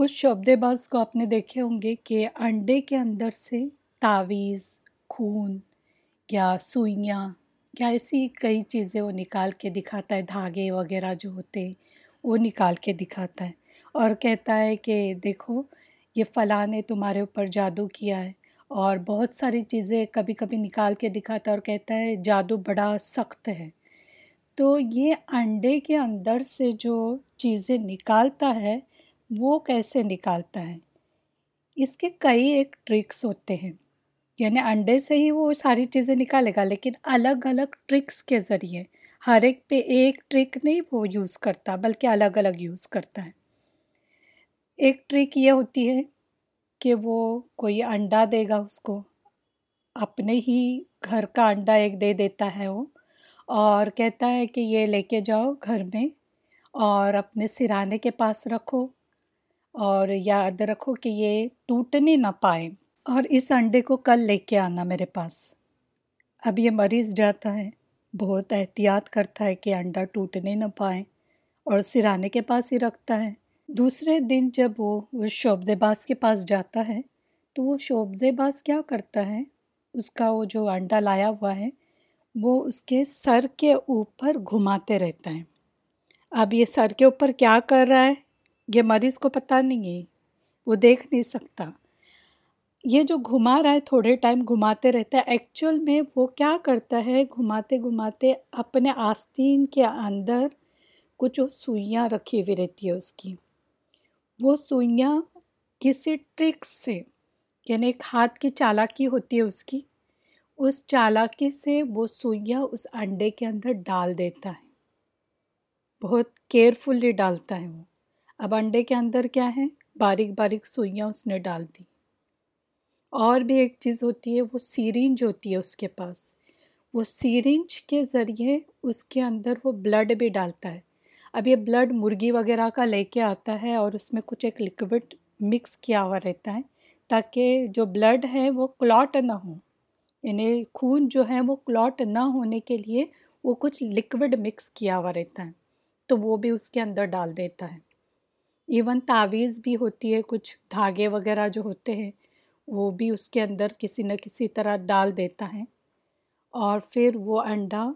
کچھ شعبدے باز کو آپ نے دیکھے ہوں گے کہ انڈے کے اندر سے تعویذ، خون، یا سوئیاں، یا ایسی کئی چیزیں وہ نکال کے دکھاتا ہے، دھاگے وغیرہ جو ہوتے ہیں، وہ نکال کے دکھاتا ہے۔ اور کہتا ہے کہ دیکھو، یہ فلاں نے تمہارے اوپر جادو کیا ہے۔ اور بہت ساری چیزیں کبھی کبھی نکال کے دکھاتا ہے اور کہتا ہے، جادو بڑا سخت ہے۔ تو یہ انڈے کے اندر سے جو چیزیں نکالتا ہے وہ کیسے نکالتا ہے؟ اس کے کئی ایک ٹرکس ہوتے ہیں۔ یعنی انڈے سے ہی وہ ساری چیزیں نکالے گا، لیکن الگ الگ ٹرکس کے ذریعے ہر ایک پہ ایک ٹرک نہیں وہ یوز کرتا، بلکہ الگ الگ یوز کرتا ہے۔ ایک ٹرک یہ ہوتی ہے کہ وہ کوئی انڈا دے گا اس کو، اپنے ہی گھر کا انڈا ایک دے دیتا ہے وہ، اور کہتا ہے کہ یہ لے کے جاؤ گھر میں، اور اپنے سرانے کے پاس رکھو۔ اور یاد رکھو کہ یہ ٹوٹنے نہ پائے اور اس انڈے کو کل لے کے آنا میرے پاس۔ اب یہ مریض جاتا ہے، بہت احتیاط کرتا ہے کہ انڈا ٹوٹنے نہ پائے اور سرانے کے پاس ہی رکھتا ہے۔ دوسرے دن جب وہ اس شعبے باز کے پاس جاتا ہے تو وہ شعبے باز کیا کرتا ہے؟ اس کا وہ جو انڈا لایا ہوا ہے، وہ اس کے سر کے اوپر گھماتے رہتا ہے۔ اب یہ سر کے اوپر کیا کر رہا ہے؟ یہ مریض کو پتہ نہیں ہے۔ وہ دیکھ نہیں سکتا۔ یہ جو گھما رہا ہے، تھوڑے ٹائم گھماتے رہتا ہے۔ ایکچوئل میں وہ کیا کرتا ہے؟ گھماتے گھماتے اپنے آستین کے اندر کچھ سوئیاں رکھی ہوئی رہتی ہے اس کی۔ وہ سوئیاں کسی ٹرک سے یعنی ایک ہاتھ کی چالاکی ہوتی ہے اس کی، اس چالاکی سے وہ سوئیاں اس انڈے کے اندر ڈال دیتا ہے۔ بہت کیئرفلی ڈالتا ہے وہ۔ اب انڈے کے اندر کیا ہے؟ باریک باریک سوئیاں اس نے ڈال دی۔ اور بھی ایک چیز ہوتی ہے، وہ سیرنج ہوتی ہے اس کے پاس۔ وہ سیرنج کے ذریعے اس کے اندر وہ بلڈ بھی ڈالتا ہے۔ اب یہ بلڈ مرغی وغیرہ کا لے کے آتا ہے اور اس میں کچھ ایک لکوڈ مکس کیا ہوا رہتا ہے تاکہ جو بلڈ ہے وہ کلاٹ نہ ہو۔ یعنی خون جو ہے وہ کلاٹ نہ ہونے کے لیے وہ کچھ لکوڈ مکس کیا ہوا رہتا ہے۔ تو وہ بھی اس کے اندر ڈال دیتا ہے۔ ایون تعویذ بھی ہوتی ہے، کچھ دھاگے وغیرہ جو ہوتے ہیں، وہ بھی اس کے اندر کسی نہ کسی طرح ڈال دیتا ہے۔ اور پھر وہ انڈا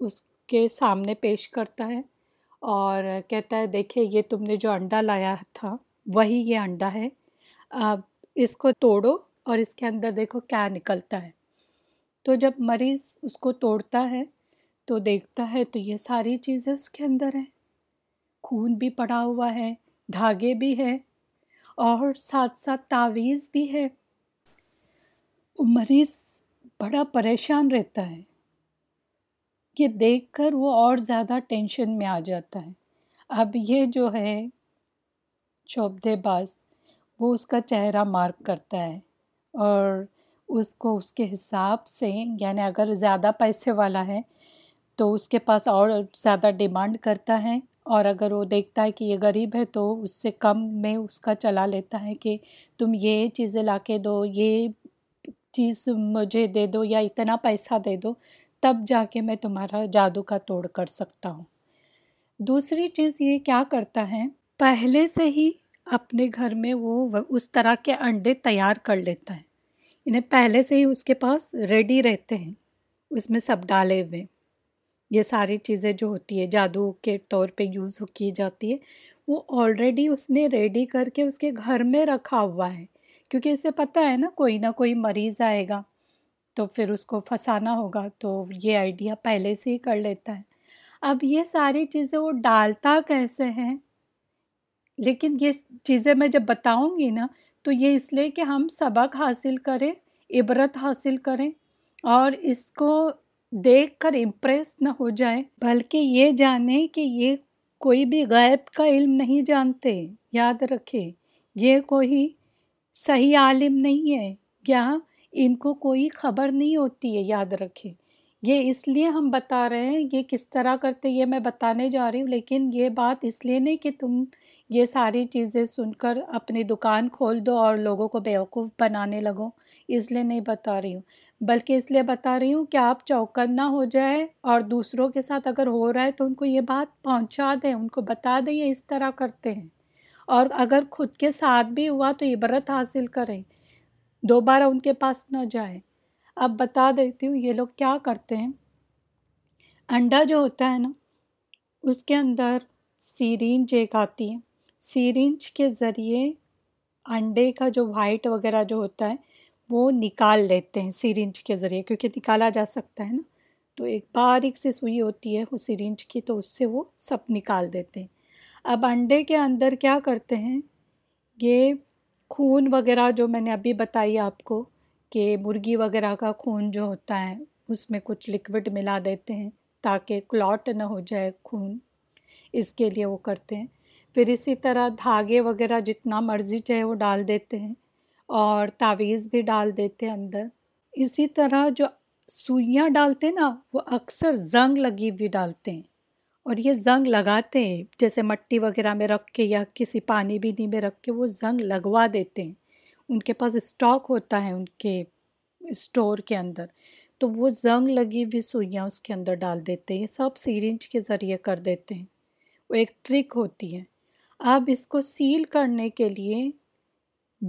اس کے سامنے پیش کرتا ہے اور کہتا ہے دیکھیں یہ تم نے جو انڈا لایا تھا، وہی یہ انڈا ہے۔ اب اس کو توڑو اور اس کے اندر دیکھو کیا نکلتا ہے۔ تو جب مریض اس کو توڑتا ہے، تو دیکھتا ہے تو یہ ساری چیزیں اس کے اندر ہیں۔ خون بھی پڑا ہوا ہے۔ دھاگے بھی ہے اور ساتھ ساتھ تعویذ بھی ہے مریض بڑا پریشان رہتا ہے۔ یہ دیکھ کر وہ اور زیادہ ٹینشن میں آ جاتا ہے۔ اب یہ جو ہے چوبدے باز، وہ اس کا چہرہ مارک کرتا ہے اور اس کو اس کے حساب سے یعنی اگر زیادہ پیسے والا ہے تو اس کے پاس اور زیادہ ڈیمانڈ کرتا ہے۔ اور اگر وہ دیکھتا ہے کہ یہ غریب ہے تو اس سے کم میں اس کا چلا لیتا ہے کہ تم یہ چیزیں لا کے دو، یہ چیز مجھے دے دو یا اتنا پیسہ دے دو، تب جا کے میں تمہارا جادو کا توڑ کر سکتا ہوں۔ دوسری چیز یہ کیا کرتا ہے، پہلے سے ہی اپنے گھر میں وہ اس طرح کے انڈے تیار کر لیتا ہے۔ انہیں پہلے سے ہی اس کے پاس ریڈی رہتے ہیں، اس میں سب ڈالے ہوئے۔ یہ ساری چیزیں جو ہوتی ہے جادو کے طور پہ یوز کی جاتی ہے وہ آلریڈی اس نے ریڈی کر کے اس کے گھر میں رکھا ہوا ہے۔ کیونکہ اسے پتہ ہے نا، کوئی نہ کوئی مریض آئے گا تو پھر اس کو پھنسانا ہوگا۔ تو یہ آئیڈیا پہلے سے ہی کر لیتا ہے۔ اب یہ ساری چیزیں وہ ڈالتا کیسے ہیں؟ لیکن یہ چیزیں میں جب بتاؤں گی نا، تو یہ اس لیے کہ ہم سبق حاصل کریں، عبرت حاصل کریں اور اس کو دیکھ کر امپریس نہ ہو جائے بلکہ یہ جانیں کہ یہ کوئی بھی غیب کا علم نہیں جانتے۔ یاد رکھے، یہ کوئی صحیح عالم نہیں ہے۔ یا ان کو کوئی خبر نہیں ہوتی ہے، یاد رکھے۔ یہ اس لیے ہم بتا رہے ہیں، یہ کس طرح کرتے یہ میں بتانے جا رہی ہوں، لیکن یہ بات اس لیے نہیں کہ تم یہ ساری چیزیں سن کر اپنی دکان کھول دو اور لوگوں کو بیوقوف بنانے لگو، اس لیے نہیں بتا رہی ہوں۔ بلکہ اس لیے بتا رہی ہوں کہ آپ چوکن نہ ہو جائے اور دوسروں کے ساتھ اگر ہو رہا ہے تو ان کو یہ بات پہنچا دیں، ان کو بتا دیں یہ اس طرح کرتے ہیں۔ اور اگر خود کے ساتھ بھی ہوا تو عبرت حاصل کریں۔ دوبارہ ان کے پاس نہ جائے اب بتا دیتی ہوں یہ لوگ کیا کرتے ہیں۔ انڈا جو ہوتا ہے نا، اس کے اندر سیرینج ایک آتی ہے۔ سیرینج کے ذریعے انڈے کا جو وائٹ وغیرہ جو ہوتا ہے، وہ نکال لیتے ہیں سیرینج کے ذریعے، کیونکہ نکالا جا سکتا ہے نا۔ تو ایک باریک سی سوئی ہوتی ہے وہ سیرینج کی، تو اس سے وہ سب نکال دیتے ہیں۔ اب انڈے کے اندر کیا کرتے ہیں، یہ خون وغیرہ جو میں نے ابھی بتائی آپ کو کہ مرغی وغیرہ کا خون جو ہوتا ہے، اس میں کچھ لکوڈ ملا دیتے ہیں تاکہ کلاٹ نہ ہو جائے خون۔ اس کے لیے وہ کرتے ہیں۔ پھر اسی طرح دھاگے وغیرہ جتنا مرضی چاہے وہ ڈال دیتے ہیں اور تعویذ بھی ڈال دیتے ہیں اندر۔ اسی طرح جو سوئیاں ڈالتے ہیں نا، وہ اکثر زنگ لگی ہوئی ڈالتے ہیں۔ اور یہ زنگ لگاتے ہیں، جیسے مٹی وغیرہ میں رکھ کے یا کسی پانی بینی میں رکھ کے وہ زنگ لگوا دیتے ہیں۔ ان کے پاس اسٹاک ہوتا ہے ان کے اسٹور کے اندر، تو وہ زنگ لگی ہوئی سوئیاں اس کے اندر ڈال دیتے ہیں یہ سب سیرنج کے ذریعے کر دیتے ہیں۔ وہ ایک ٹرک ہوتی ہے۔ اب اس کو سیل کرنے کے لیے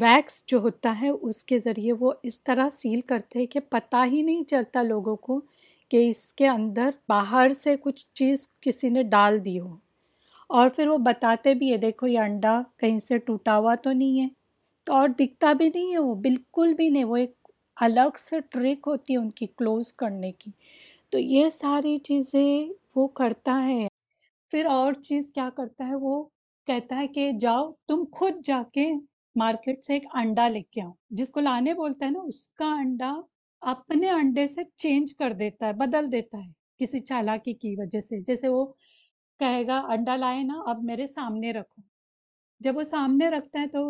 ویکس جو ہوتا ہے، اس کے ذریعے وہ اس طرح سیل کرتے ہیں کہ پتہ ہی نہیں چلتا لوگوں کو کہ اس کے اندر باہر سے کچھ چیز کسی نے ڈال دی ہو۔ اور پھر وہ بتاتے بھی ہے دیکھو یہ انڈا کہیں سے ٹوٹا ہوا تو نہیں ہے۔ تو اور دکھتا بھی نہیں ہے وہ، بالکل بھی نہیں۔ وہ ایک الگ سے ٹرک ہوتی ہے ان کی کلوز کرنے کی۔ تو یہ ساری چیزیں وہ کرتا ہے۔ پھر اور چیز کیا کرتا ہے؟ وہ کہتا ہے کہ جاؤ، تم خود جا کے مارکیٹ سے ایک انڈا لے کے آؤ۔ جس کو لانے بولتا ہے نا، اس کا انڈا اپنے انڈے سے چینج کر دیتا ہے، بدل دیتا ہے کسی چالاکی کی وجہ سے۔ جیسے وہ کہے گا، انڈا لائے نا، اب میرے سامنے رکھو۔ جب وہ سامنے رکھتا ہے تو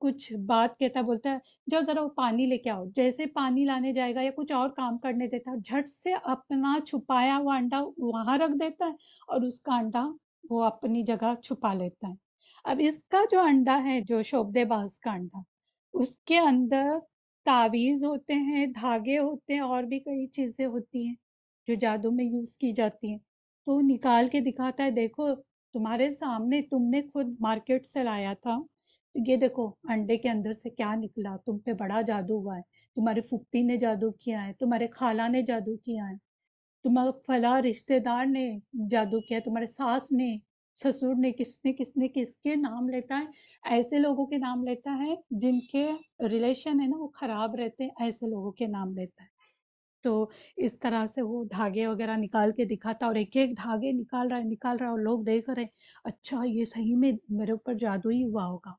کچھ بات کہتا ہے، بولتا ہے جو ذرا وہ پانی لے کے آؤ۔ جیسے پانی لانے جائے گا یا کچھ اور کام کرنے دیتا ہے، جھٹ سے اپنا چھپایا ہوا انڈا وہاں رکھ دیتا ہے اور اس کا انڈا وہ اپنی جگہ چھپا لیتا ہے۔ اب اس کا جو انڈا ہے، جو شوبدے باز کا انڈا، اس کے اندر تعویز ہوتے ہیں، دھاگے ہوتے ہیں، اور بھی کئی چیزیں ہوتی ہیں جو جادو میں یوز کی جاتی ہیں۔ تو نکال کے دکھاتا ہے، دیکھو تمہارے سامنے تم نے خود مارکیٹ سے لایا تھا۔ تو یہ دیکھو، انڈے کے اندر سے کیا نکلا؟ تم پہ بڑا جادو ہوا ہے۔ تمہارے پھپھی نے جادو کیا ہے، تمہارے خالہ نے جادو کیا ہے۔ تمہارا فلاں رشتے دار نے جادو کیا ہے، تمہارے ساس نے، سسر نے، کس نے کس نے، کس کے نام لیتا ہے؟ ایسے لوگوں کے نام لیتا ہے جن کے ریلیشن ہے نا وہ خراب رہتے ہیں، ایسے لوگوں کے نام لیتا ہے۔ تو اس طرح سے وہ دھاگے وغیرہ نکال کے دکھاتا اور ایک ایک دھاگے نکال رہا ہے، نکال رہا ہے اور لوگ دیکھ رہے اچھا یہ صحیح میں میرے اوپر جادو ہی ہوا ہوگا۔